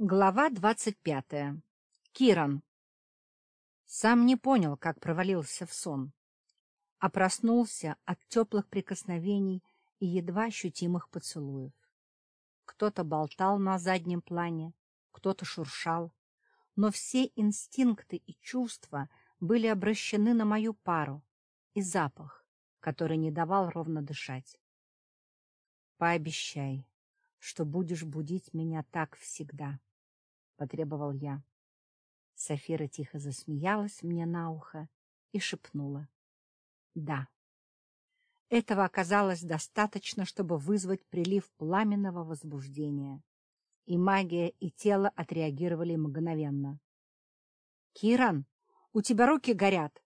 Глава двадцать пятая. Киран. Сам не понял, как провалился в сон, а проснулся от теплых прикосновений и едва ощутимых поцелуев. Кто-то болтал на заднем плане, кто-то шуршал, но все инстинкты и чувства были обращены на мою пару и запах, который не давал ровно дышать. Пообещай, что будешь будить меня так всегда потребовал я. Софира тихо засмеялась мне на ухо и шепнула. — Да. Этого оказалось достаточно, чтобы вызвать прилив пламенного возбуждения. И магия, и тело отреагировали мгновенно. — Киран, у тебя руки горят!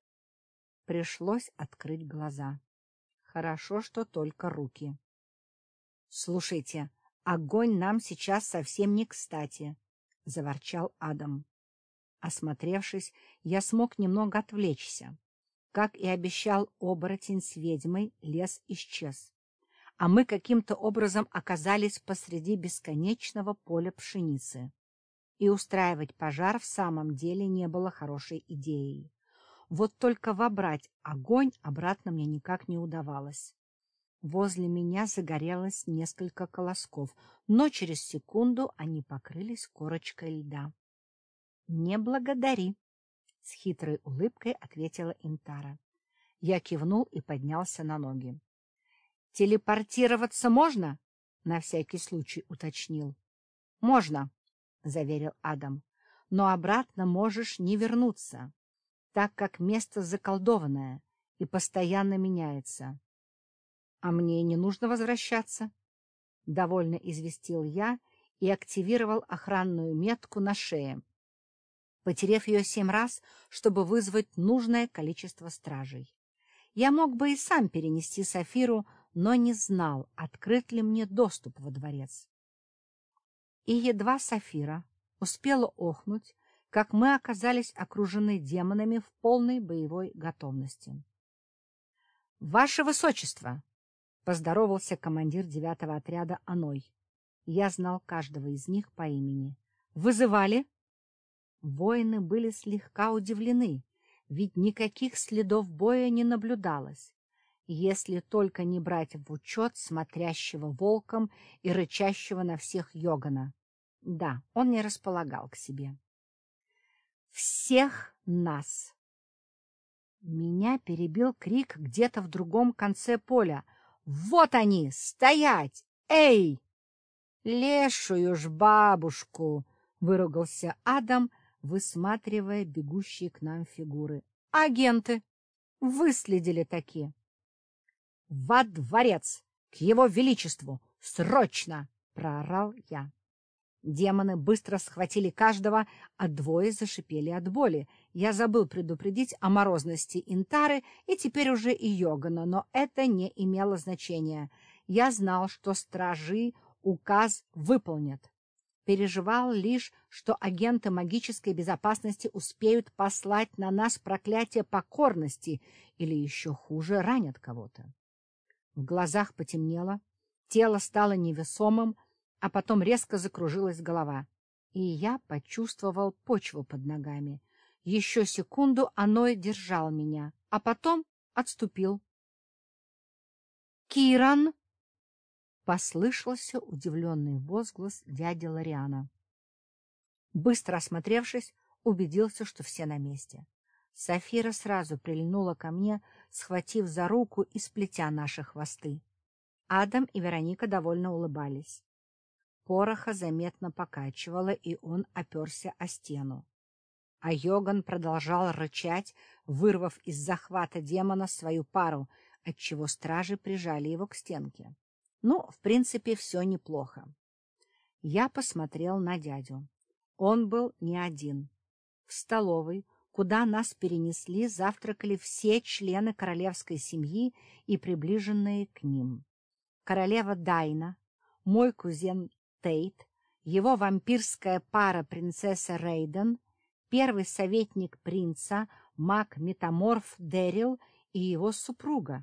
Пришлось открыть глаза. Хорошо, что только руки. — Слушайте, огонь нам сейчас совсем не кстати, — заворчал Адам. Осмотревшись, я смог немного отвлечься. Как и обещал оборотень с ведьмой, лес исчез. А мы каким-то образом оказались посреди бесконечного поля пшеницы. И устраивать пожар в самом деле не было хорошей идеей. Вот только вобрать огонь обратно мне никак не удавалось. Возле меня загорелось несколько колосков, но через секунду они покрылись корочкой льда. — Не благодари, — с хитрой улыбкой ответила Интара. Я кивнул и поднялся на ноги. — Телепортироваться можно? — на всякий случай уточнил. — Можно, — заверил Адам, — но обратно можешь не вернуться, так как место заколдованное и постоянно меняется. А мне не нужно возвращаться. Довольно известил я и активировал охранную метку на шее, потерев ее семь раз, чтобы вызвать нужное количество стражей. Я мог бы и сам перенести Сафиру, но не знал, открыт ли мне доступ во дворец. И едва Сафира успела охнуть, как мы оказались окружены демонами в полной боевой готовности. — Ваше Высочество! — поздоровался командир девятого отряда Аной. Я знал каждого из них по имени. «Вызывали?» Воины были слегка удивлены, ведь никаких следов боя не наблюдалось, если только не брать в учет смотрящего волком и рычащего на всех Йогана. Да, он не располагал к себе. «Всех нас!» Меня перебил крик где-то в другом конце поля — вот они, стоять! Эй! Лешую ж бабушку! Выругался Адам, высматривая бегущие к нам фигуры. Агенты! Выследили такие. Во дворец! К его величеству! Срочно! Проорал я. Демоны быстро схватили каждого, а двое зашипели от боли. Я забыл предупредить о морозности Интары и теперь уже и Йогана, но это не имело значения. Я знал, что стражи указ выполнят. Переживал лишь, что агенты магической безопасности успеют послать на нас проклятие покорности или еще хуже ранят кого-то. В глазах потемнело, тело стало невесомым, а потом резко закружилась голова, и я почувствовал почву под ногами. Еще секунду оно держал меня, а потом отступил. «Киран!» — послышался удивленный возглас дяди Лариана. Быстро осмотревшись, убедился, что все на месте. Софира сразу прильнула ко мне, схватив за руку и сплетя наши хвосты. Адам и Вероника довольно улыбались. Пороха заметно покачивало, и он оперся о стену. А Йоган продолжал рычать, вырвав из захвата демона свою пару, отчего стражи прижали его к стенке. Ну, в принципе, все неплохо. Я посмотрел на дядю. Он был не один. В столовой, куда нас перенесли, завтракали все члены королевской семьи и приближенные к ним. Королева Дайна, мой кузен Тейт, его вампирская пара принцесса Рейден, первый советник принца, маг-метаморф Дэрил и его супруга,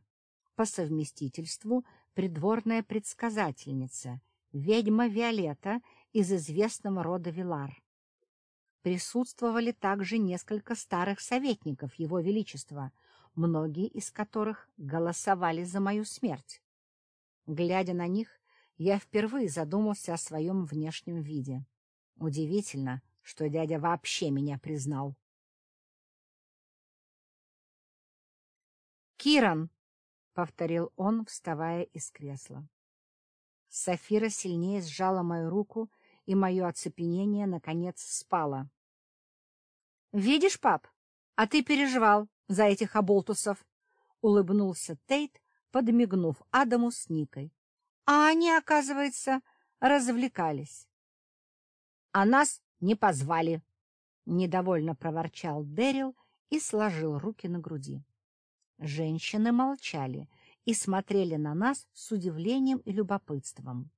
по совместительству придворная предсказательница, ведьма Виолетта из известного рода Вилар. Присутствовали также несколько старых советников Его Величества, многие из которых голосовали за мою смерть. Глядя на них, я впервые задумался о своем внешнем виде. Удивительно, что дядя вообще меня признал. «Киран!» — повторил он, вставая из кресла. Сафира сильнее сжала мою руку, и мое оцепенение, наконец, спало. — Видишь, пап, а ты переживал за этих оболтусов, — улыбнулся Тейт, подмигнув Адаму с Никой. А они, оказывается, развлекались. — А нас не позвали, — недовольно проворчал Дэрил и сложил руки на груди. Женщины молчали и смотрели на нас с удивлением и любопытством.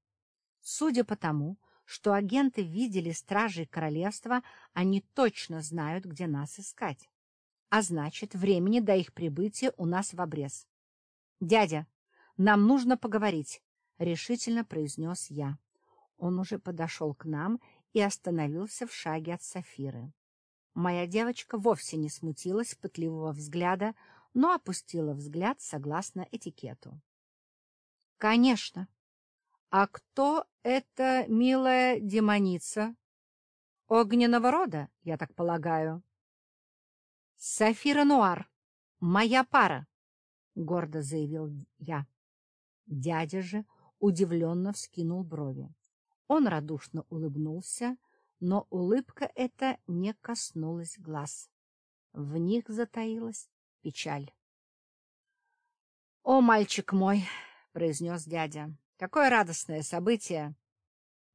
Судя по тому, что агенты видели стражей королевства, они точно знают, где нас искать. А значит, времени до их прибытия у нас в обрез. — Дядя, нам нужно поговорить, — решительно произнес я. Он уже подошел к нам и остановился в шаге от Сафиры. Моя девочка вовсе не смутилась пытливого взгляда, но опустила взгляд согласно этикету. — Конечно, «А кто эта милая демоница? Огненного рода, я так полагаю?» «Сафира Нуар, моя пара», — гордо заявил я. Дядя же удивленно вскинул брови. Он радушно улыбнулся, но улыбка эта не коснулась глаз. В них затаилась печаль. — О, мальчик мой! — произнес дядя. Какое радостное событие!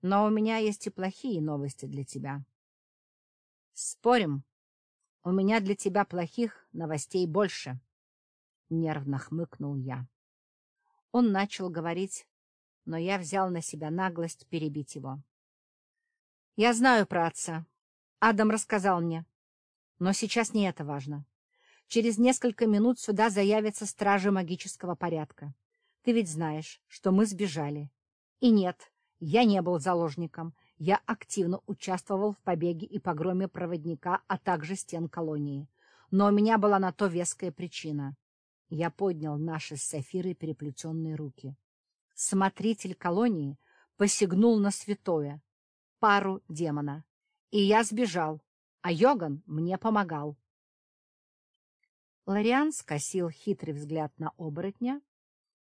Но у меня есть и плохие новости для тебя. Спорим, у меня для тебя плохих новостей больше. Нервно хмыкнул я. Он начал говорить, но я взял на себя наглость перебить его. Я знаю про отца. Адам рассказал мне. Но сейчас не это важно. Через несколько минут сюда заявятся стражи магического порядка. Ты ведь знаешь, что мы сбежали. И нет, я не был заложником. Я активно участвовал в побеге и погроме проводника, а также стен колонии. Но у меня была на то веская причина. Я поднял наши с Сафирой переплетенные руки. Смотритель колонии посягнул на святое, пару демона. И я сбежал, а Йоган мне помогал. Лориан скосил хитрый взгляд на оборотня,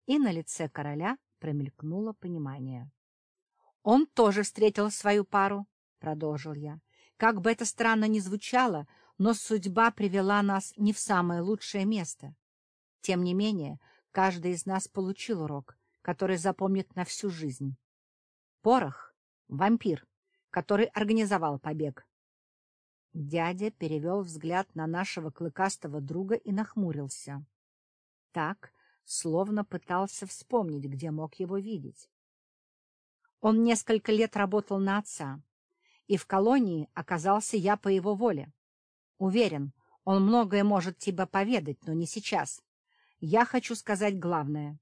и на лице короля промелькнуло понимание. — Он тоже встретил свою пару, — продолжил я. Как бы это странно ни звучало, но судьба привела нас не в самое лучшее место. Тем не менее, каждый из нас получил урок, который запомнит на всю жизнь. Порох — вампир, который организовал побег. Дядя перевел взгляд на нашего клыкастого друга и нахмурился. Так, словно пытался вспомнить, где мог его видеть. Он несколько лет работал на отца, и в колонии оказался я по его воле. Уверен, он многое может тебе поведать, но не сейчас. Я хочу сказать главное.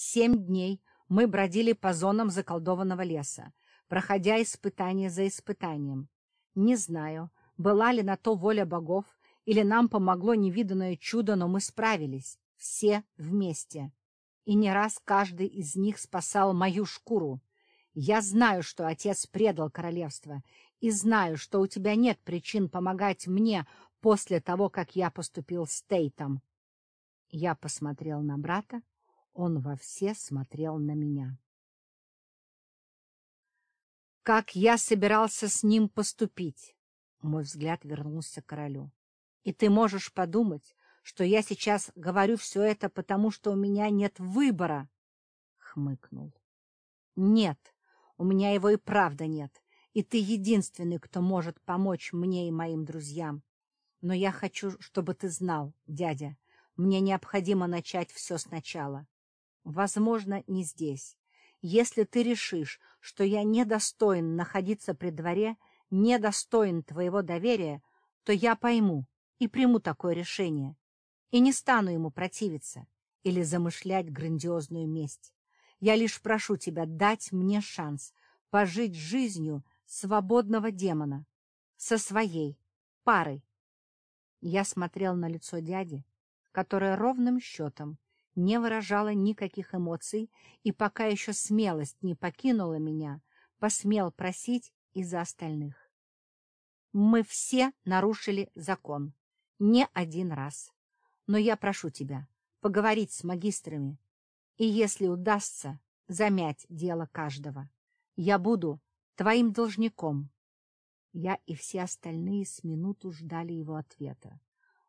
Семь дней мы бродили по зонам заколдованного леса, проходя испытание за испытанием. Не знаю, была ли на то воля богов, или нам помогло невиданное чудо, но мы справились все вместе. И не раз каждый из них спасал мою шкуру. Я знаю, что отец предал королевство, и знаю, что у тебя нет причин помогать мне после того, как я поступил с Тейтом. Я посмотрел на брата, он во все смотрел на меня. Как я собирался с ним поступить? Мой взгляд вернулся к королю. И ты можешь подумать, что я сейчас говорю все это, потому что у меня нет выбора, — хмыкнул. — Нет, у меня его и правда нет, и ты единственный, кто может помочь мне и моим друзьям. Но я хочу, чтобы ты знал, дядя, мне необходимо начать все сначала. Возможно, не здесь. Если ты решишь, что я недостоин находиться при дворе, недостоин твоего доверия, то я пойму и приму такое решение и не стану ему противиться или замышлять грандиозную месть. Я лишь прошу тебя дать мне шанс, пожить жизнью свободного демона, со своей парой. Я смотрел на лицо дяди, которое ровным счетом не выражало никаких эмоций, и пока еще смелость не покинула меня, посмел просить из-за остальных. Мы все нарушили закон, не один раз. Но я прошу тебя поговорить с магистрами, и если удастся, замять дело каждого. Я буду твоим должником. Я и все остальные с минуту ждали его ответа.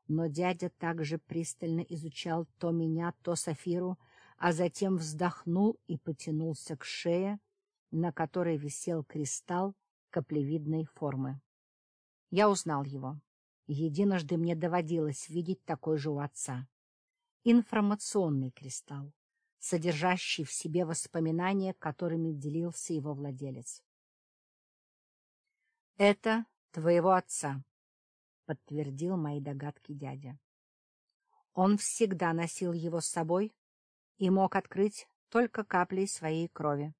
Но дядя также пристально изучал то меня, то Сафиру, а затем вздохнул и потянулся к шее, на которой висел кристалл каплевидной формы. Я узнал его. Единожды мне доводилось видеть такой же у отца. Информационный кристалл содержащий в себе воспоминания, которыми делился его владелец. — Это твоего отца, — подтвердил мои догадки дядя. Он всегда носил его с собой и мог открыть только каплей своей крови.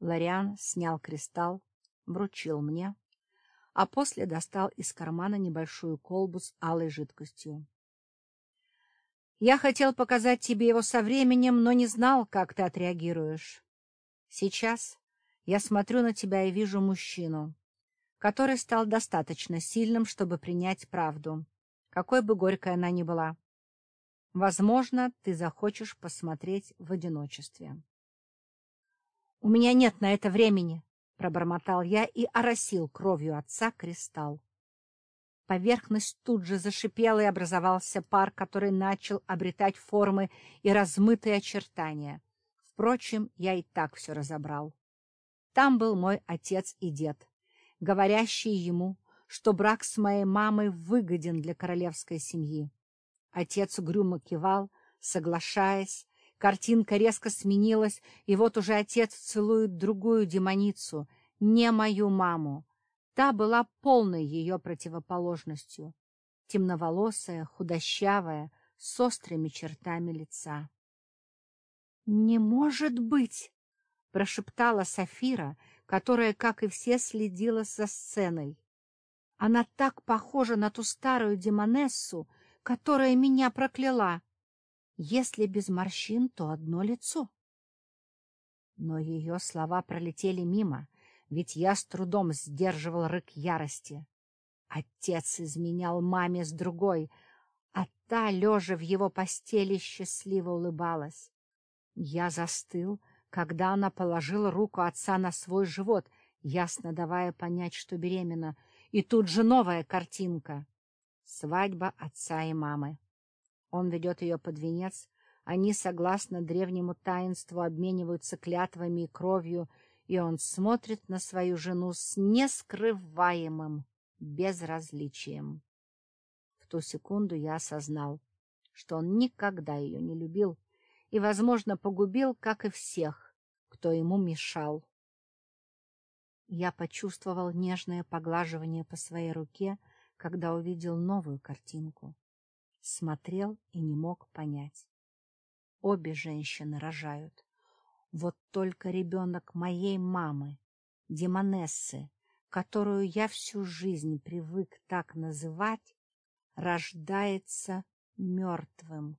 Лориан снял кристалл, вручил мне, а после достал из кармана небольшую колбу с алой жидкостью. Я хотел показать тебе его со временем, но не знал, как ты отреагируешь. Сейчас я смотрю на тебя и вижу мужчину, который стал достаточно сильным, чтобы принять правду, какой бы горькой она ни была. Возможно, ты захочешь посмотреть в одиночестве. — У меня нет на это времени, — пробормотал я и оросил кровью отца кристалл. Поверхность тут же зашипела, и образовался пар, который начал обретать формы и размытые очертания. Впрочем, я и так все разобрал. Там был мой отец и дед, говорящие ему, что брак с моей мамой выгоден для королевской семьи. Отец угрюмо кивал, соглашаясь, картинка резко сменилась, и вот уже отец целует другую демоницу, не мою маму, Та была полной ее противоположностью, темноволосая, худощавая, с острыми чертами лица. — Не может быть! — прошептала Сафира, которая, как и все, следила за сценой. Она так похожа на ту старую демонессу, которая меня прокляла. Если без морщин, то одно лицо. Но ее слова пролетели мимо, ведь я с трудом сдерживал рык ярости. Отец изменял маме с другой, а та, лежа в его постели, счастливо улыбалась. Я застыл, когда она положила руку отца на свой живот, ясно давая понять, что беременна, и тут же новая картинка. Свадьба отца и мамы. Он ведет ее под венец, они, согласно древнему таинству, обмениваются клятвами и кровью, и он смотрит на свою жену с нескрываемым безразличием. В ту секунду я осознал, что он никогда ее не любил и, возможно, погубил, как и всех, кто ему мешал. Я почувствовал нежное поглаживание по своей руке, когда увидел новую картинку. Смотрел и не мог понять. Обе женщины рожают. Вот только ребенок моей мамы, Демонессы, которую я всю жизнь привык так называть, рождается мертвым.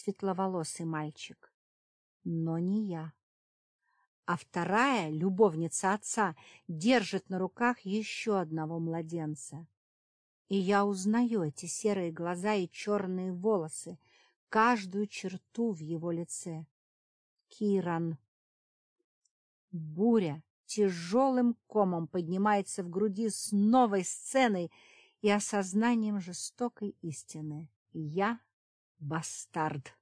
Светловолосый мальчик. Но не я. А вторая, любовница отца, держит на руках еще одного младенца. И я узнаю эти серые глаза и черные волосы, каждую черту в его лице. Киран. Буря тяжелым комом поднимается в груди с новой сценой и осознанием жестокой истины. Я — бастард.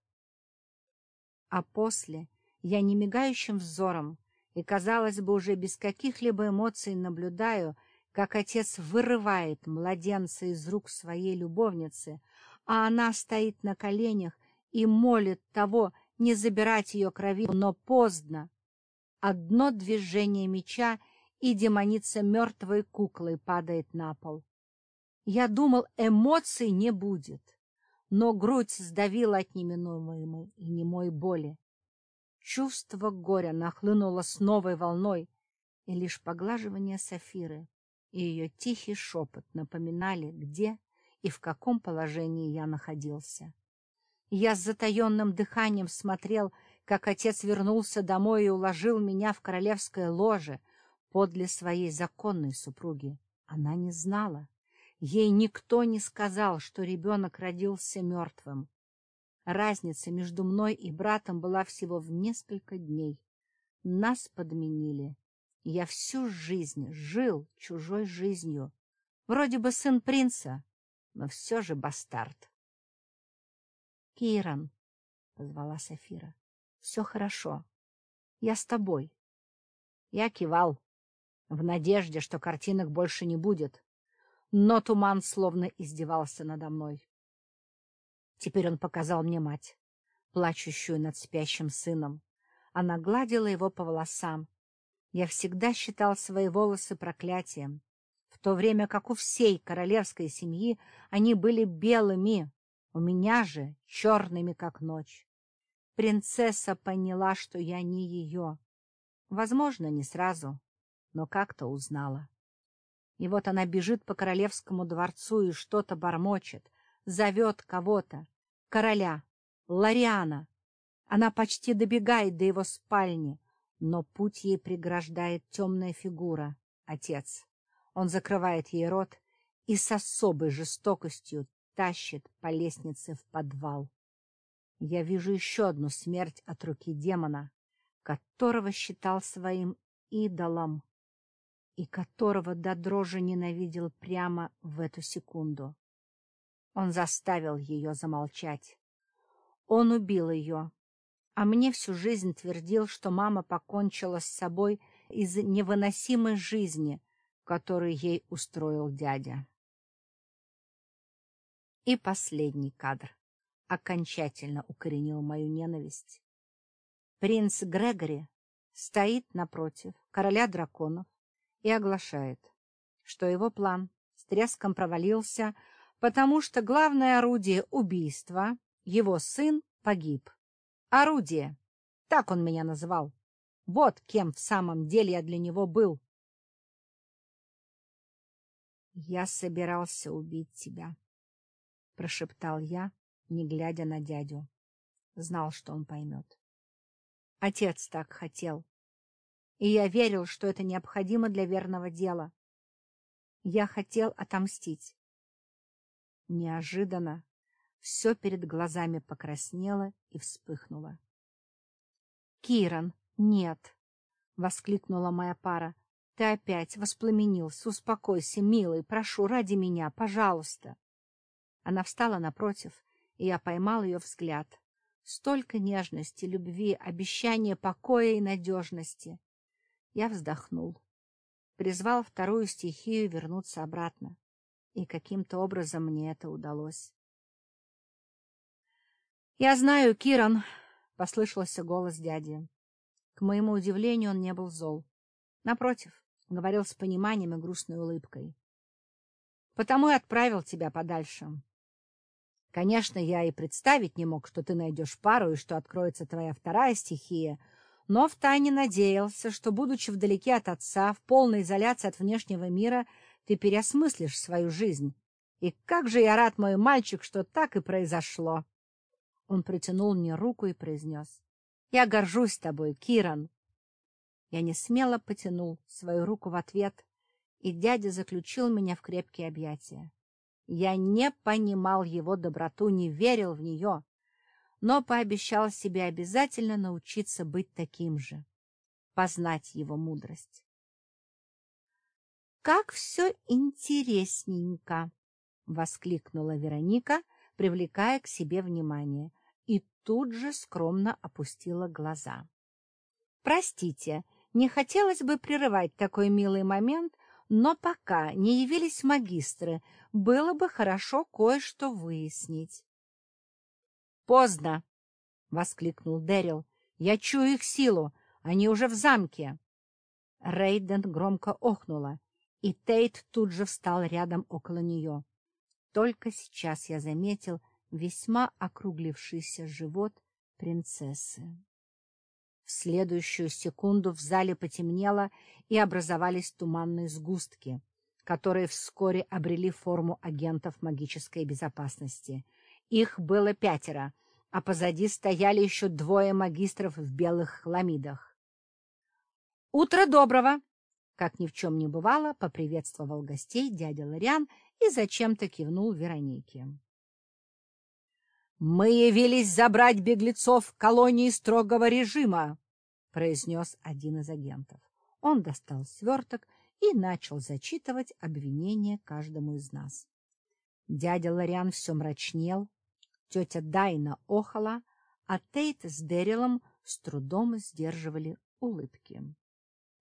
А после я немигающим взором и, казалось бы, уже без каких-либо эмоций наблюдаю, как отец вырывает младенца из рук своей любовницы, а она стоит на коленях и молит того, не забирать ее крови, но поздно. Одно движение меча, и демоница мертвой куклой падает на пол. Я думал, эмоций не будет, но грудь сдавила от неминуемой и немой боли. Чувство горя нахлынуло с новой волной, и лишь поглаживание Сафиры и ее тихий шепот напоминали, где и в каком положении я находился. Я с затаенным дыханием смотрел, как отец вернулся домой и уложил меня в королевское ложе подле своей законной супруги. Она не знала. Ей никто не сказал, что ребенок родился мертвым. Разница между мной и братом была всего в несколько дней. Нас подменили. Я всю жизнь жил чужой жизнью. Вроде бы сын принца, но все же бастард. — Киран, — позвала Сафира, — все хорошо. Я с тобой. Я кивал, в надежде, что картинок больше не будет, но туман словно издевался надо мной. Теперь он показал мне мать, плачущую над спящим сыном. Она гладила его по волосам. Я всегда считал свои волосы проклятием, в то время как у всей королевской семьи они были белыми, у меня же черными, как ночь. Принцесса поняла, что я не ее. Возможно, не сразу, но как-то узнала. И вот она бежит по королевскому дворцу и что-то бормочет, зовет кого-то, короля, Лариана. Она почти добегает до его спальни, но путь ей преграждает темная фигура, отец. Он закрывает ей рот и с особой жестокостью тащит по лестнице в подвал. Я вижу еще одну смерть от руки демона, которого считал своим идолом и которого до дрожи ненавидел прямо в эту секунду. Он заставил ее замолчать. Он убил ее, а мне всю жизнь твердил, что мама покончила с собой из невыносимой жизни, которую ей устроил дядя. И последний кадр окончательно укоренил мою ненависть. Принц Грегори стоит напротив короля драконов, и оглашает, что его план с треском провалился, потому что главное орудие убийства, его сын, погиб. Орудие, так он меня называл. Вот кем в самом деле я для него был. «Я собирался убить тебя», — прошептал я, не глядя на дядю. Знал, что он поймет. Отец так хотел и я верил, что это необходимо для верного дела. Я хотел отомстить. Неожиданно все перед глазами покраснело и вспыхнуло. — Киран, нет! — воскликнула моя пара. — Ты опять воспламенился. Успокойся, милый, прошу, ради меня, пожалуйста. Она встала напротив, и я поймал ее взгляд. Столько нежности, любви, обещания покоя и надежности. Я вздохнул. Призвал вторую стихию вернуться обратно. И каким-то образом мне это удалось. — Я знаю, Киран, — послышался голос дяди. К моему удивлению, он не был зол. Напротив, говорил с пониманием и грустной улыбкой. — Потому и отправил тебя подальше. Конечно, я и представить не мог, что ты найдешь пару и что откроется твоя вторая стихия — но втайне надеялся, что, будучи вдалеке от отца, в полной изоляции от внешнего мира, ты переосмыслишь свою жизнь. И как же я рад, мой мальчик, что так и произошло. Он протянул мне руку и произнес. — Я горжусь тобой, Киран. Я не смело потянул свою руку в ответ, и дядя заключил меня в крепкие объятия. Я не понимал его доброту, не верил в нее, но пообещал себе обязательно научиться быть таким же, познать его мудрость. «Как все интересненько!» — воскликнула Вероника, привлекая к себе внимание, и тут же скромно опустила глаза. «Простите, не хотелось бы прерывать такой милый момент, но пока не явились магистры, было бы хорошо кое-что выяснить. Поздно! — воскликнул Дэрил. — Я чую их силу. Они уже в замке. Рейден громко охнула, и Тейт тут же встал рядом около нее. Только сейчас я заметил весьма округлившийся живот принцессы. В следующую секунду в зале потемнело, и образовались туманные сгустки, которые вскоре обрели форму агентов магической безопасности. Их было пятеро, а позади стояли еще двое магистров в белых хламидах. «Утро доброго!» Как ни в чем не бывало, поприветствовал гостей дядя Лориан и зачем-то кивнул Веронике. «Мы явились забрать беглецов колонии строгого режима», — произнес один из агентов. Он достал сверток и начал зачитывать обвинения каждому из нас. Дядя Лориан все мрачнел, тетя Дайна охала, а Тейт с Дэрилом с трудом сдерживали улыбки.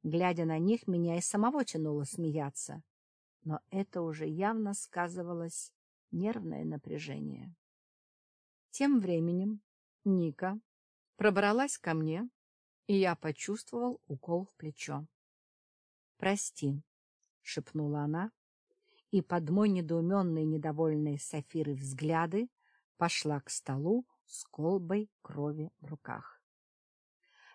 Глядя на них, меня и самого тянуло смеяться, но это уже явно сказывалось нервное напряжение. Тем временем Ника пробралась ко мне, и я почувствовал укол в плечо. — Прости, — шепнула она, и под мой недоуменный недовольный Сафиры взгляды пошла к столу с колбой крови в руках.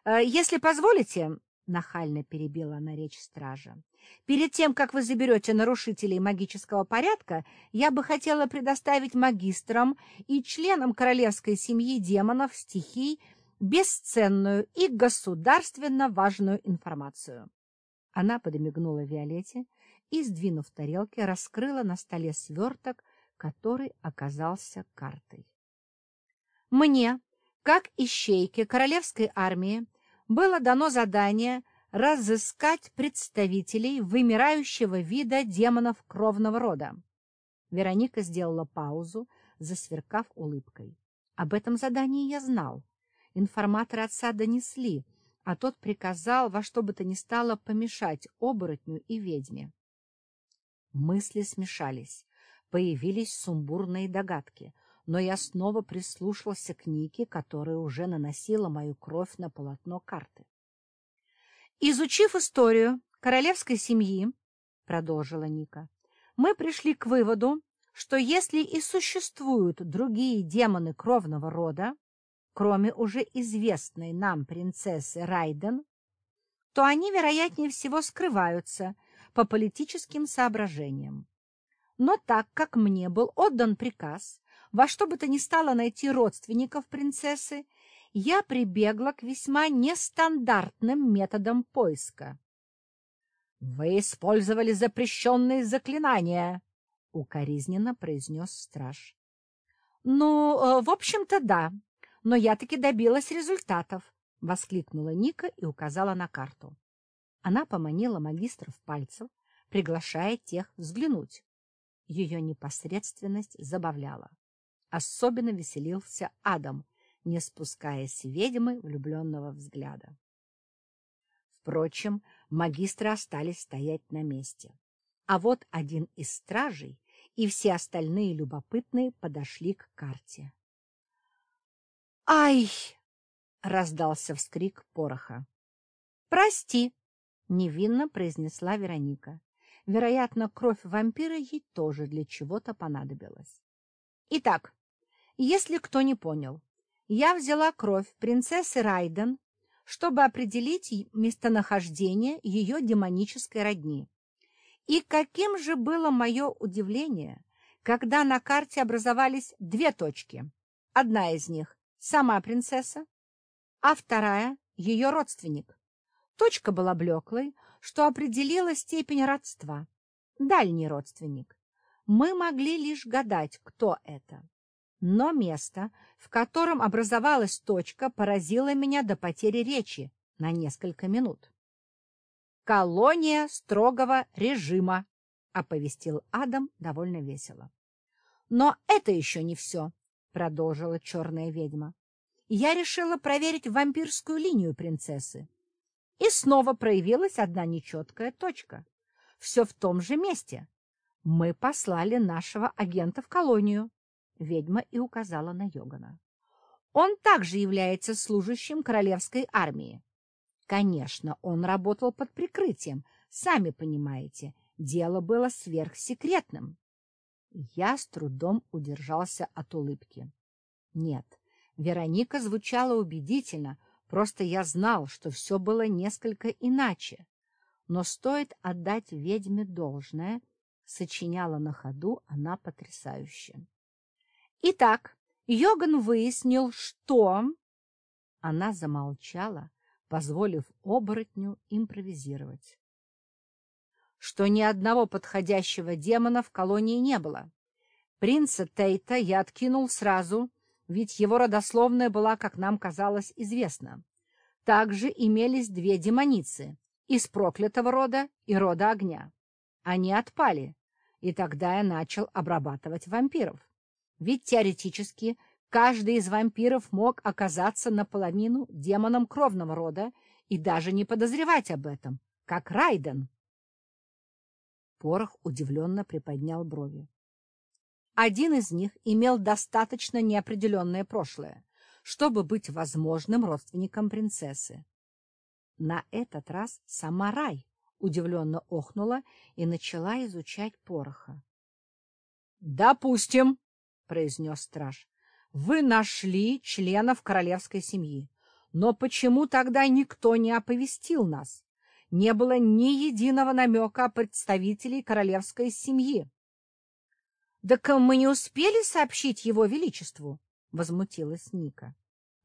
«Э, — Если позволите, — нахально перебила она речь стража. — Перед тем, как вы заберете нарушителей магического порядка, я бы хотела предоставить магистрам и членам королевской семьи демонов стихий бесценную и государственно важную информацию. Она подмигнула Виолетте и, сдвинув тарелки, раскрыла на столе сверток, который оказался картой. Мне, как ищейке королевской армии, было дано задание разыскать представителей вымирающего вида демонов кровного рода. Вероника сделала паузу, засверкав улыбкой. Об этом задании я знал. Информаторы отца донесли, а тот приказал во что бы то ни стало помешать оборотню и ведьме. Мысли смешались, появились сумбурные догадки — но я снова прислушался к Нике, которая уже наносила мою кровь на полотно карты. «Изучив историю королевской семьи, — продолжила Ника, — мы пришли к выводу, что если и существуют другие демоны кровного рода, кроме уже известной нам принцессы Райден, то они, вероятнее всего, скрываются по политическим соображениям. Но так как мне был отдан приказ во что бы то ни стало найти родственников принцессы, я прибегла к весьма нестандартным методам поиска. — Вы использовали запрещенные заклинания, — укоризненно произнес страж. — Ну, э, в общем-то, да, но я таки добилась результатов, — воскликнула Ника и указала на карту. Она поманила магистров пальцев, приглашая тех взглянуть. Ее непосредственность забавляла. Особенно веселился Адам, не спуская с ведьмы влюбленного взгляда. Впрочем, магистры остались стоять на месте. А вот один из стражей и все остальные любопытные подошли к карте. «Ай!» — раздался вскрик пороха. «Прости!» — невинно произнесла Вероника. Вероятно, кровь вампира ей тоже для чего-то понадобилась. Итак, если кто не понял, я взяла кровь принцессы Райден, чтобы определить местонахождение ее демонической родни. И каким же было мое удивление, когда на карте образовались две точки. Одна из них — сама принцесса, а вторая — ее родственник. Точка была блеклой, что определила степень родства. Дальний родственник. Мы могли лишь гадать, кто это. Но место, в котором образовалась точка, поразило меня до потери речи на несколько минут. «Колония строгого режима», — оповестил Адам довольно весело. «Но это еще не все», — продолжила черная ведьма. «Я решила проверить вампирскую линию принцессы. И снова проявилась одна нечеткая точка. Все в том же месте. Мы послали нашего агента в колонию. Ведьма и указала на Йогана. Он также является служащим королевской армии. Конечно, он работал под прикрытием, сами понимаете, дело было сверхсекретным. Я с трудом удержался от улыбки. Нет, Вероника звучала убедительно, Просто я знал, что все было несколько иначе. Но стоит отдать ведьме должное, сочиняла на ходу она потрясающе. Итак, Йоган выяснил, что... Она замолчала, позволив оборотню импровизировать. Что ни одного подходящего демона в колонии не было. Принца Тейта я откинул сразу, ведь его родословная была, как нам казалось, известна. Также имелись две демоницы из проклятого рода и рода огня. Они отпали, и тогда я начал обрабатывать вампиров. Ведь теоретически каждый из вампиров мог оказаться наполовину демоном кровного рода и даже не подозревать об этом, как Райден. Порох удивленно приподнял брови. Один из них имел достаточно неопределенное прошлое, чтобы быть возможным родственником принцессы. На этот раз сама Рай удивленно охнула и начала изучать пороха. — Допустим, — произнес страж, — вы нашли членов королевской семьи. Но почему тогда никто не оповестил нас? Не было ни единого намека о представителей королевской семьи. — Так мы не успели сообщить его величеству, — возмутилась Ника.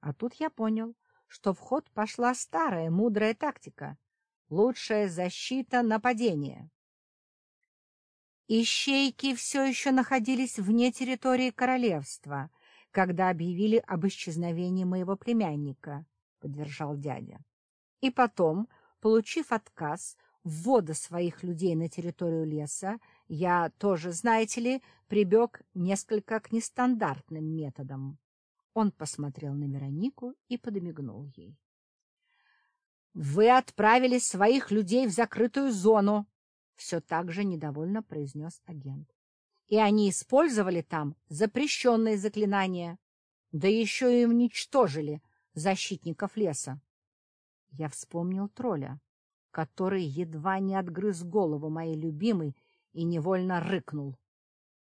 А тут я понял, что в ход пошла старая мудрая тактика. Лучшая защита — нападение. Ищейки все еще находились вне территории королевства, когда объявили об исчезновении моего племянника, — поддержал дядя. И потом, получив отказ ввода своих людей на территорию леса, я тоже, знаете ли, прибег несколько к нестандартным методам. Он посмотрел на Веронику и подмигнул ей. — Вы отправили своих людей в закрытую зону, — все так же недовольно произнес агент. — И они использовали там запрещенные заклинания, да еще и уничтожили защитников леса. Я вспомнил тролля, который едва не отгрыз голову моей любимой и невольно рыкнул.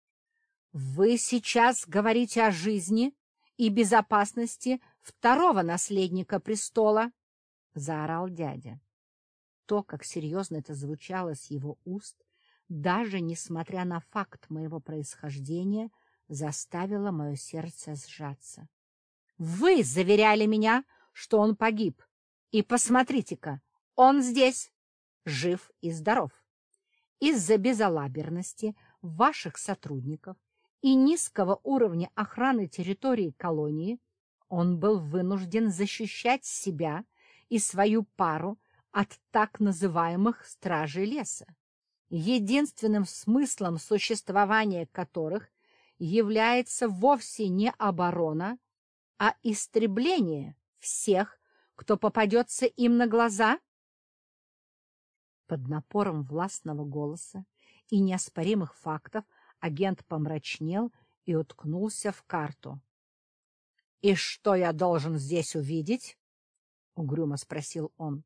— Вы сейчас говорите о жизни и безопасности второго наследника престола, — заорал дядя. То, как серьезно это звучало с его уст, даже несмотря на факт моего происхождения, заставило мое сердце сжаться. — Вы заверяли меня, что он погиб, и посмотрите-ка, он здесь, жив и здоров. Из-за безалаберности ваших сотрудников и низкого уровня охраны территории колонии он был вынужден защищать себя и свою пару от так называемых стражей леса, единственным смыслом существования которых является вовсе не оборона, а истребление всех, кто попадется им на глаза под напором властного голоса и неоспоримых фактов агент помрачнел и уткнулся в карту. — И что я должен здесь увидеть? — угрюмо спросил он.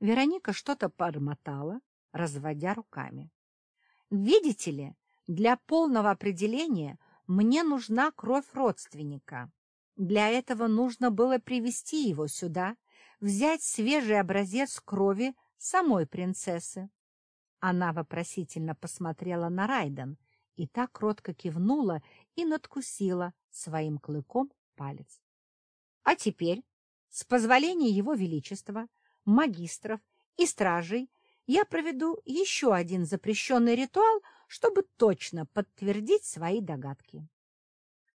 Вероника что-то бормотала, разводя руками. — Видите ли, для полного определения мне нужна кровь родственника. Для этого нужно было привести его сюда, взять свежий образец крови самой принцессы. Она вопросительно посмотрела на Райден, и так кротко кивнула и надкусила своим клыком палец. А теперь, с позволения его величества, магистров и стражей, я проведу еще один запрещенный ритуал, чтобы точно подтвердить свои догадки.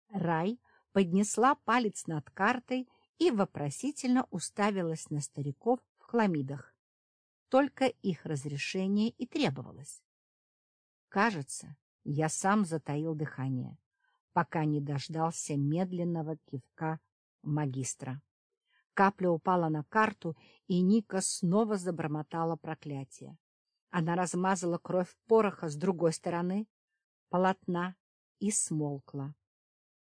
Рай поднесла палец над картой и вопросительно уставилась на стариков в хламидах. Только их разрешение и требовалось. Кажется, я сам затаил дыхание, пока не дождался медленного кивка магистра. Капля упала на карту, и Ника снова забормотала проклятие. Она размазала кровь пороха с другой стороны полотна и смолкла.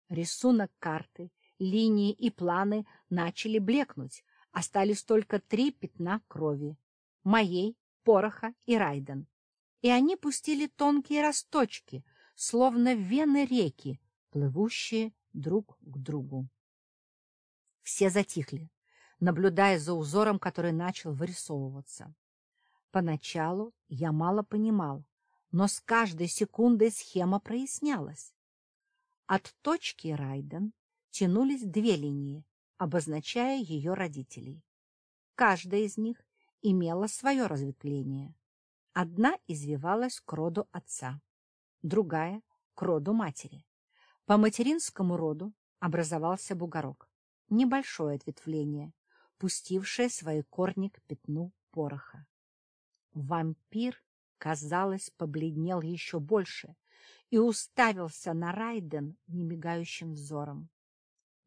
Рисунок карты, линии и планы начали блекнуть, остались только три пятна крови моей, Пороха и Райден. И они пустили тонкие росточки, словно вены реки, плывущие друг к другу. Все затихли, наблюдая за узором, который начал вырисовываться. Поначалу я мало понимал, но с каждой секундой схема прояснялась. От точки Райден тянулись две линии, обозначая ее родителей. Каждая из них имела свое разветвление. Одна извивалась к роду отца, другая — к роду матери. По материнскому роду образовался бугорок, небольшое ответвление, пустившее свои корни к пятну пороха. Вампир, казалось, побледнел еще больше и уставился на Райден немигающим взором.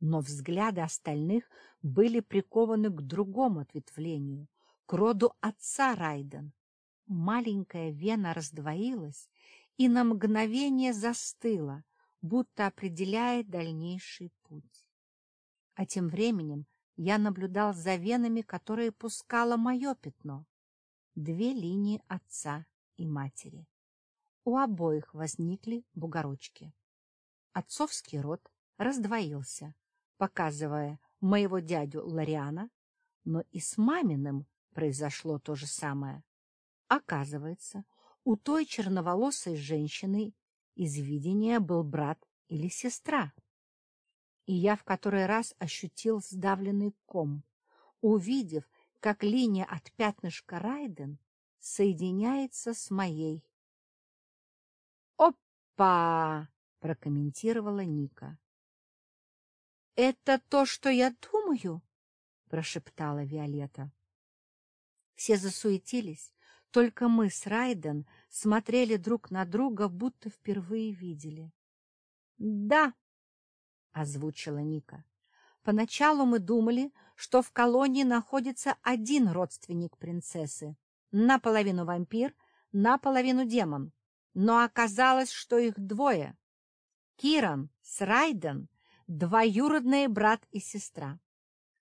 Но взгляды остальных были прикованы к другому ответвлению, к роду отца Райден. Маленькая вена раздвоилась и на мгновение застыла, будто определяя дальнейший путь. А тем временем я наблюдал за венами, которые пускало мое пятно. Две линии отца и матери. У обоих возникли бугорочки. Отцовский род раздвоился, показывая моего дядю Лариана, но и с маминым произошло то же самое. Оказывается, у той черноволосой женщины из видения был брат или сестра. И я в который раз ощутил сдавленный ком, увидев, как линия от пятнышка Райден соединяется с моей. «Опа!» — прокомментировала Ника. «Это то, что я думаю?» — прошептала Виолетта. Все засуетились, только мы с Райден смотрели друг на друга, будто впервые видели. — Да, — озвучила Ника. Поначалу мы думали, что в колонии находится один родственник принцессы, наполовину вампир, наполовину демон, но оказалось, что их двое. Киран с Райден — двоюродные брат и сестра.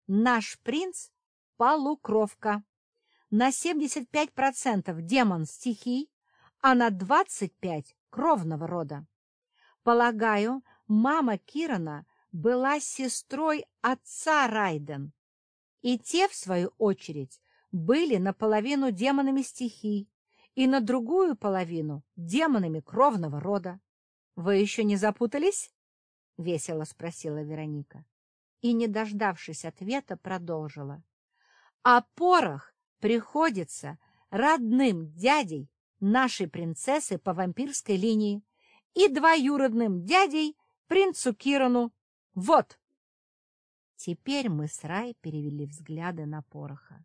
Наш принц — полукровка на 75% демон стихий, а на 25% кровного рода. Полагаю, мама Кирана была сестрой отца Райден, и те, в свою очередь, были наполовину демонами стихий и на другую половину демонами кровного рода. Вы еще не запутались? — весело спросила Вероника. И, не дождавшись ответа, продолжила. — А порох приходится родным дядей нашей принцессы по вампирской линии и двоюродным дядей принцу Кирану. Вот! Теперь мы с Рай перевели взгляды на Пороха.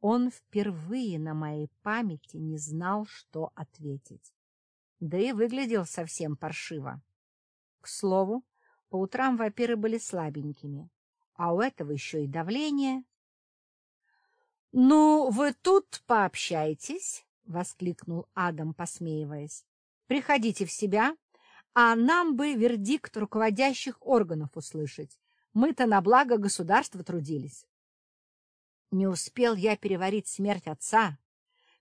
Он впервые на моей памяти не знал, что ответить. Да и выглядел совсем паршиво. К слову, по утрам вампиры были слабенькими, а у этого еще и давление, — Ну, вы тут пообщайтесь, — воскликнул Адам, посмеиваясь. — Приходите в себя, а нам бы вердикт руководящих органов услышать. Мы-то на благо государства трудились. Не успел я переварить смерть отца,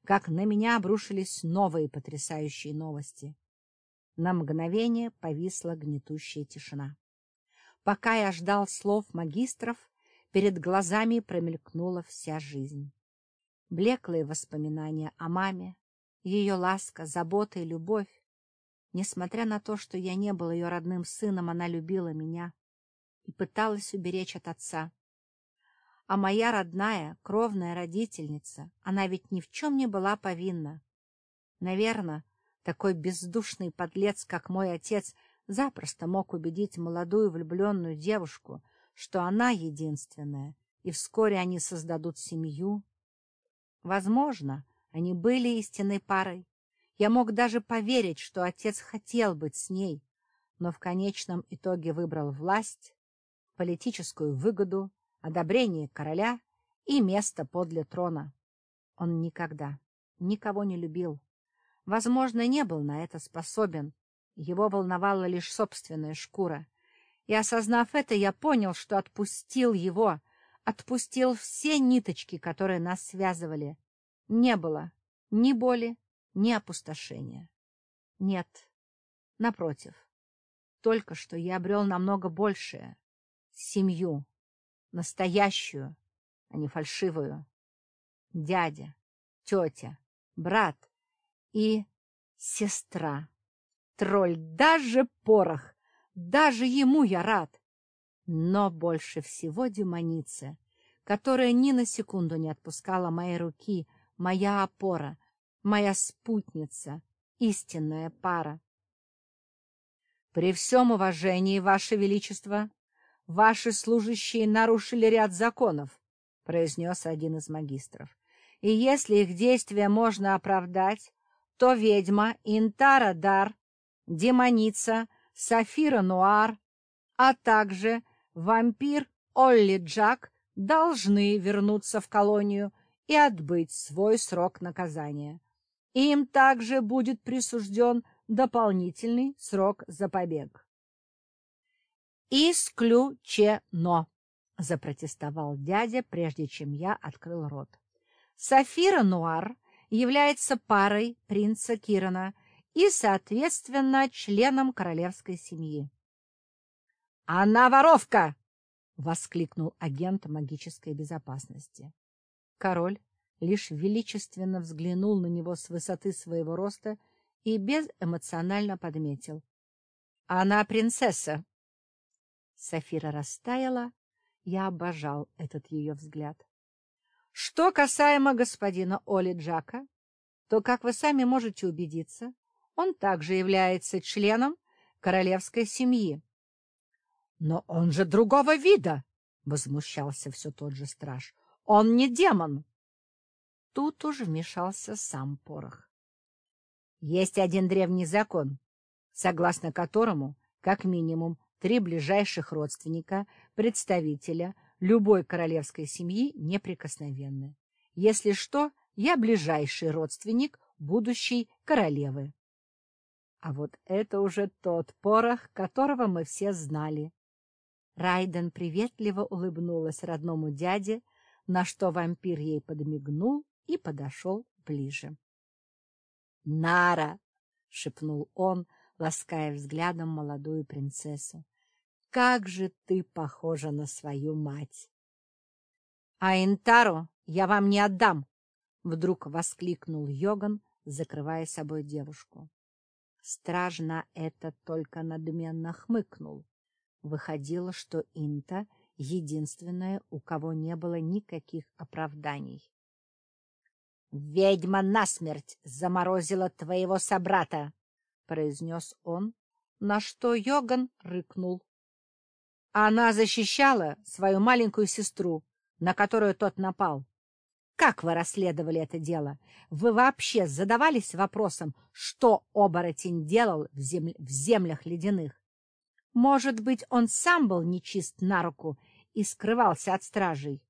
как на меня обрушились новые потрясающие новости. На мгновение повисла гнетущая тишина. Пока я ждал слов магистров, Перед глазами промелькнула вся жизнь. Блеклые воспоминания о маме, ее ласка, забота и любовь. Несмотря на то, что я не был ее родным сыном, она любила меня и пыталась уберечь от отца. А моя родная, кровная родительница, она ведь ни в чем не была повинна. Наверное, такой бездушный подлец, как мой отец, запросто мог убедить молодую влюбленную девушку, что она единственная, и вскоре они создадут семью. Возможно, они были истинной парой. Я мог даже поверить, что отец хотел быть с ней, но в конечном итоге выбрал власть, политическую выгоду, одобрение короля и место подле трона. Он никогда никого не любил. Возможно, не был на это способен. Его волновала лишь собственная шкура. И, осознав это, я понял, что отпустил его, отпустил все ниточки, которые нас связывали. Не было ни боли, ни опустошения. Нет, напротив, только что я обрел намного большее — семью, настоящую, а не фальшивую. Дядя, тетя, брат и сестра. Тролль, даже порох, даже ему я рад. Но больше всего демоница, которая ни на секунду не отпускала моей руки, моя опора, моя спутница, истинная пара. При всем уважении, Ваше Величество, ваши служащие нарушили ряд законов, — произнес один из магистров. И если их действия можно оправдать, то ведьма Интара Дар, демоница Сафира Нуар, а также вампир Олли Джак должны вернуться в колонию и отбыть свой срок наказания. Им также будет присужден дополнительный срок за побег. «Исключено!» — запротестовал дядя, прежде чем я открыл рот. «Сафира Нуар является парой принца Кирана и, соответственно, членом королевской семьи». «Она воровка!» — воскликнул агент магической безопасности. Король лишь величественно взглянул на него с высоты своего роста и безэмоционально подметил. — Она принцесса. Сафира растаяла. Я обожал этот ее взгляд. Что касаемо господина Оли Джака, то, как вы сами можете убедиться, он также является членом королевской семьи. — Но он же другого вида! — возмущался все тот же страж. — Он не демон! Тут уж вмешался сам порох. Есть один древний закон, согласно которому, как минимум, три ближайших родственника, представителя любой королевской семьи неприкосновенны. Если что, я ближайший родственник будущей королевы. А вот это уже тот порох, которого мы все знали. Райден приветливо улыбнулась родному дяде, на что вампир ей подмигнул и подошел ближе. — Нара! — шепнул он, лаская взглядом молодую принцессу. — Как же ты похожа на свою мать! — А Интару я вам не отдам! — вдруг воскликнул Йоган, закрывая собой девушку. Страж на это только надменно хмыкнул. Выходило, что Инта — единственная, у кого не было никаких оправданий. — Ведьма насмерть заморозила твоего собрата, — произнес он, на что Йоган рыкнул. Она защищала свою маленькую сестру, на которую тот напал. Как вы расследовали это дело? Вы вообще задавались вопросом, что оборотень делал в, земль... в землях ледяных? Может быть, он сам был нечист на руку и скрывался от стражей?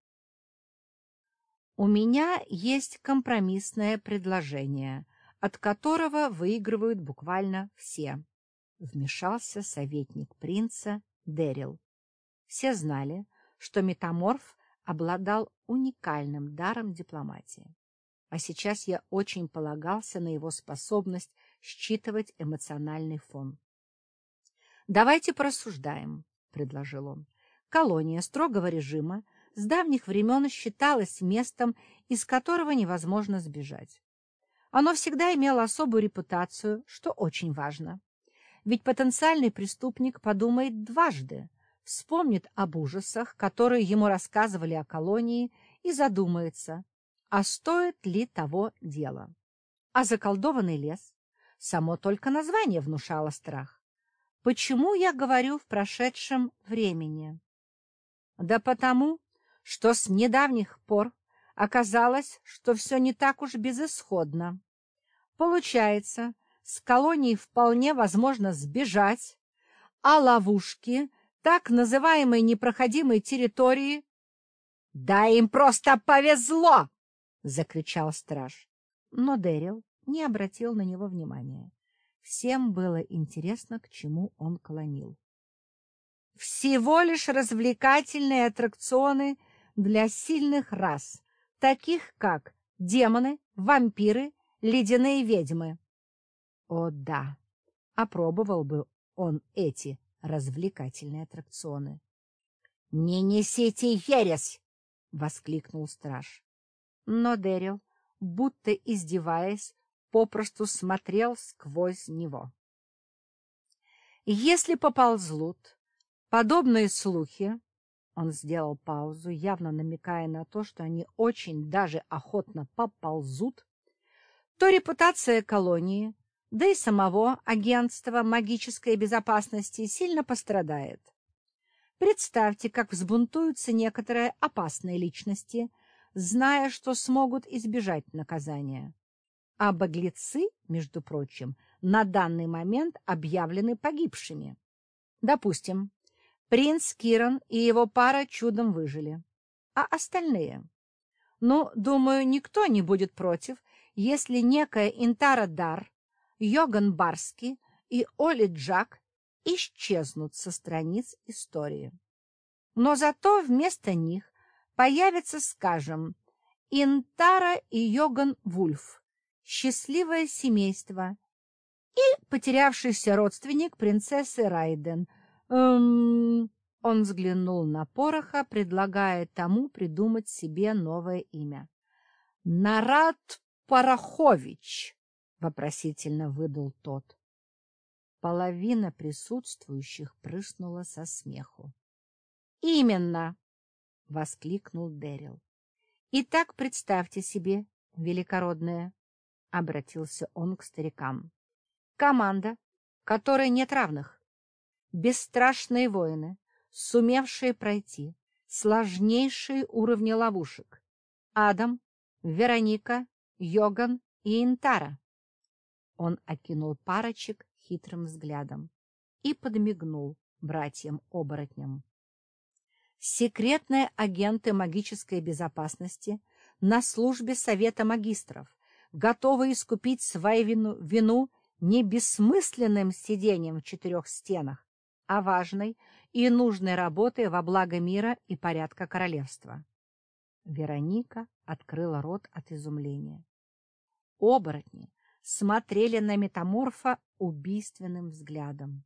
У меня есть компромиссное предложение, от которого выигрывают буквально все. Вмешался советник принца Дэрил. Все знали, что метаморф обладал уникальным даром дипломатии. А сейчас я очень полагался на его способность считывать эмоциональный фон. «Давайте порассуждаем», — предложил он. «Колония строгого режима с давних времен считалось местом, из которого невозможно сбежать. Оно всегда имело особую репутацию, что очень важно. Ведь потенциальный преступник подумает дважды, вспомнит об ужасах, которые ему рассказывали о колонии, и задумается, а стоит ли того дело. А заколдованный лес? Само только название внушало страх. Почему я говорю в прошедшем времени? Да потому, что с недавних пор оказалось, что все не так уж безысходно. Получается, с колонии вполне возможно сбежать, а ловушки так называемой непроходимой территории... — Да им просто повезло! — закричал страж. Но Дэрил не обратил на него внимания. Всем было интересно, к чему он клонил. Всего лишь развлекательные аттракционы для сильных рас, таких как демоны, вампиры, ледяные ведьмы. О да, опробовал бы он эти развлекательные аттракционы. — Не несите ересь! — воскликнул страж. Но Дэрил, будто издеваясь, попросту смотрел сквозь него. Если поползлут подобные слухи, он сделал паузу, явно намекая на то, что они очень даже охотно поползут, то репутация колонии, да и самого агентства магической безопасности сильно пострадает. Представьте, как взбунтуются некоторые опасные личности, зная, что смогут избежать наказания. А беглецы, между прочим, на данный момент объявлены погибшими. Допустим, принц Киран и его пара чудом выжили. А остальные? Ну, думаю, никто не будет против, если некая Интара Дар, Йоган Барский и Оли Джак исчезнут со страниц истории. Но зато вместо них появится, скажем, Интара и Йоган Вульф, счастливое семейство, и потерявшийся родственник принцессы Райден. Эм... Он взглянул на Пороха, предлагая тому придумать себе новое имя. — Нарад Порохович! — вопросительно выдал тот. Половина присутствующих прыснула со смеху. — Именно! — воскликнул Дэрил. — Итак, представьте себе, великородное, — обратился он к старикам. — Команда, которой нет равных. Бесстрашные воины, сумевшие пройти сложнейшие уровни ловушек. Адам, Вероника, Йоган и Интара. Он окинул парочек хитрым взглядом и подмигнул братьям-оборотням. Секретные агенты магической безопасности на службе Совета магистров, готовы искупить свою вину, вину не бессмысленным сидением в четырех стенах, а важной и нужной работой во благо мира и порядка королевства. Вероника открыла рот от изумления. Оборотни смотрели на метаморфа убийственным взглядом.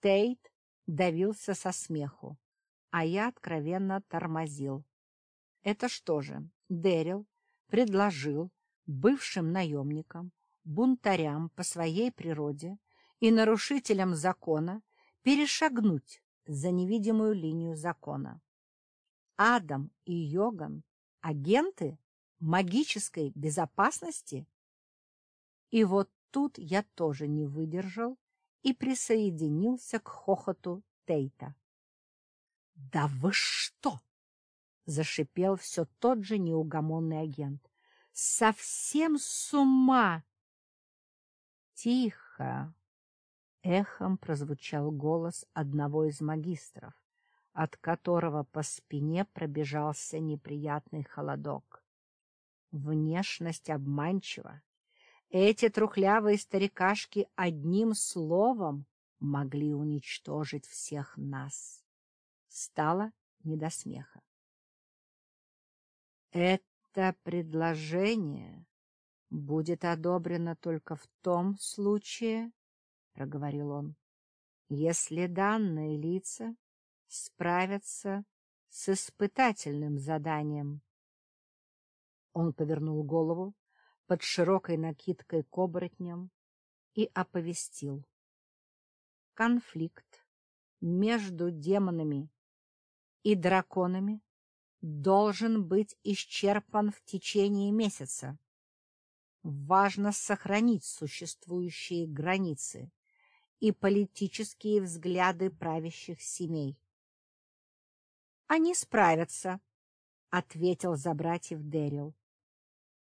Тейт давился со смеху, а я откровенно тормозил. Это что же, Дэрил предложил бывшим наемникам, бунтарям по своей природе и нарушителям закона перешагнуть за невидимую линию закона. Адам и Йоган — агенты магической безопасности? И вот тут я тоже не выдержал и присоединился к хохоту Тейта. — Да вы что! — зашипел все тот же неугомонный агент. — Совсем с ума! — Тихо! — эхом прозвучал голос одного из магистров, от которого по спине пробежался неприятный холодок. Внешность обманчива, эти трухлявые старикашки одним словом могли уничтожить всех нас. Стало не до смеха. Это предложение будет одобрено только в том случае, — проговорил он, — если данные лица справятся с испытательным заданием. Он повернул голову под широкой накидкой к оборотням и оповестил. Конфликт между демонами и драконами должен быть исчерпан в течение месяца. Важно сохранить существующие границы и политические взгляды правящих семей. — Они справятся, — ответил за братьев Дэрил.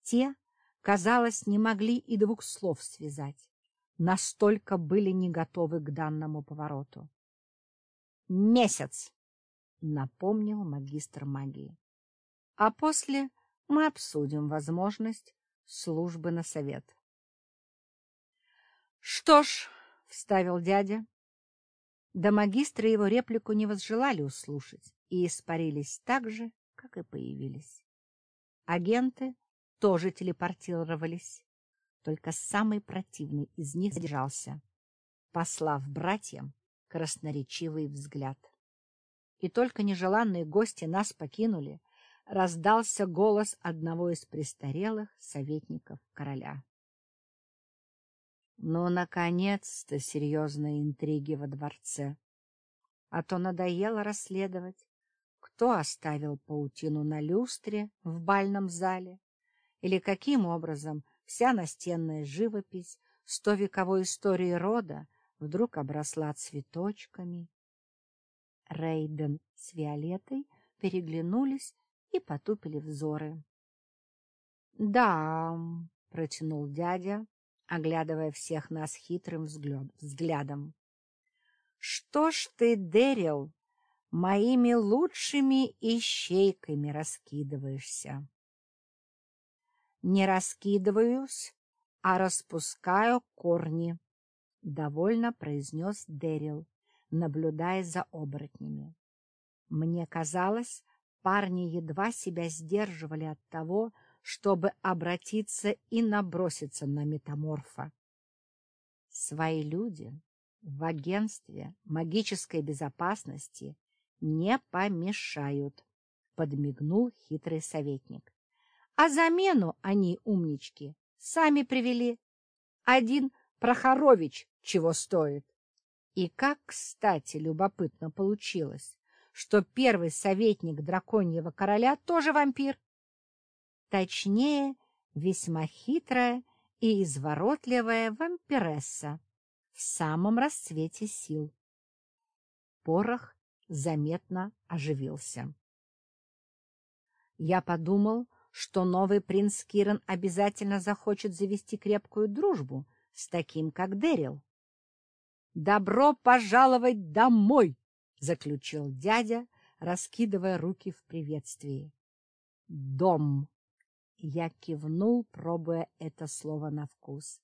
Те казалось, не могли и двух слов связать. Настолько были не готовы к данному повороту. «Месяц!» — напомнил магистр магии. «А после мы обсудим возможность службы на совет». «Что ж», — вставил дядя, да магистры его реплику не возжелали услышать и испарились так же, как и появились. Агенты тоже телепортировались. Только самый противный из них задержался, послав братьям красноречивый взгляд. И только нежеланные гости нас покинули, раздался голос одного из престарелых советников короля. Ну, наконец-то серьезные интриги во дворце. А то надоело расследовать, кто оставил паутину на люстре в бальном зале, или каким образом вся настенная живопись сто вековой истории рода вдруг обросла цветочками. Рейден с Виолетой переглянулись и потупили взоры. — Да, — протянул дядя, оглядывая всех нас хитрым взглядом. — Что ж ты, Дэрил, моими лучшими ищейками раскидываешься? — Не раскидываюсь, а распускаю корни, — довольно произнес Дэрил, наблюдая за оборотнями. Мне казалось, парни едва себя сдерживали от того, чтобы обратиться и наброситься на метаморфа. Свои люди в агентстве магической безопасности не помешают, подмигнул хитрый советник. А замену они, умнички, сами привели. Один Прохорович чего стоит. И как, кстати, любопытно получилось, что первый советник драконьего короля тоже вампир. Точнее, весьма хитрая и изворотливая вампиресса в самом расцвете сил. Порох заметно оживился. Я подумал, что новый принц Киран обязательно захочет завести крепкую дружбу с таким, как Дэрил. «Добро пожаловать домой!» — заключил дядя, раскидывая руки в приветствии. «Дом!» Я кивнул, пробуя это слово на вкус.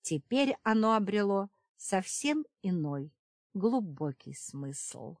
Теперь оно обрело совсем иной, глубокий смысл.